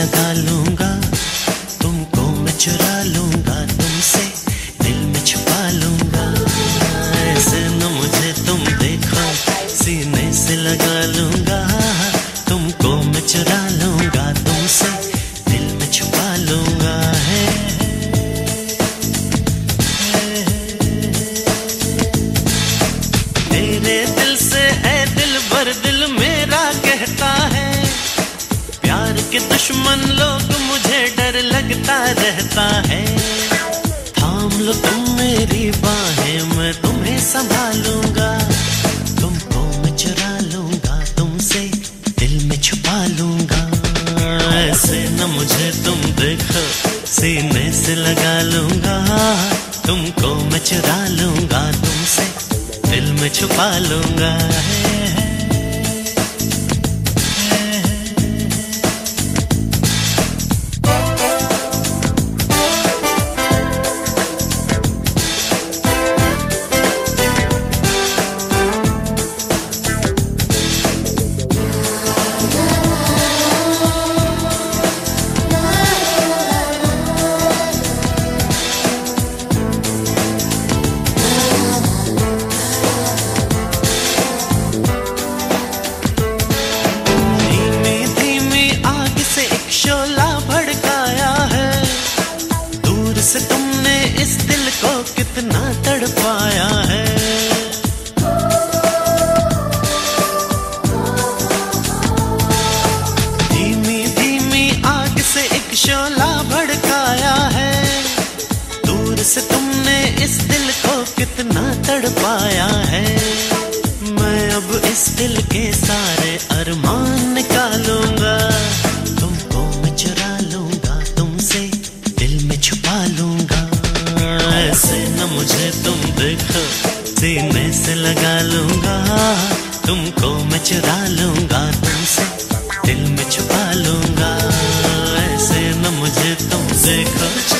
लगा लूँगा। तुमको मैं चुरा लूँगा, तुमसे दिल में छुपा लूँगा। ऐसे न मुझे तुम देखो, सीने से लगा लूँगा। तुमको मैं चुरा लूँगा। दुश्मन लोग मुझे डर लगता रहता है। थाम लो तुम मेरी बाहें, मैं तुम्हें संभालूँगा। तुमको मैं चुरा लूँगा, तुमसे दिल में छुपा लूँगा। ऐसे न मुझे तुम देखो, सीने से लगा लूँगा। तुमको मैं चुरा लूँगा, तुमसे दिल में छुपा लूँगा। है कितना तड़पाया है। धीमी धीमी आग से एक शोला भड़काया है। दूर से तुमने इस दिल को कितना चुरा लूँगा तुमसे दिल में छुपा लूँगा। ऐसे न मुझे तुमसे लगा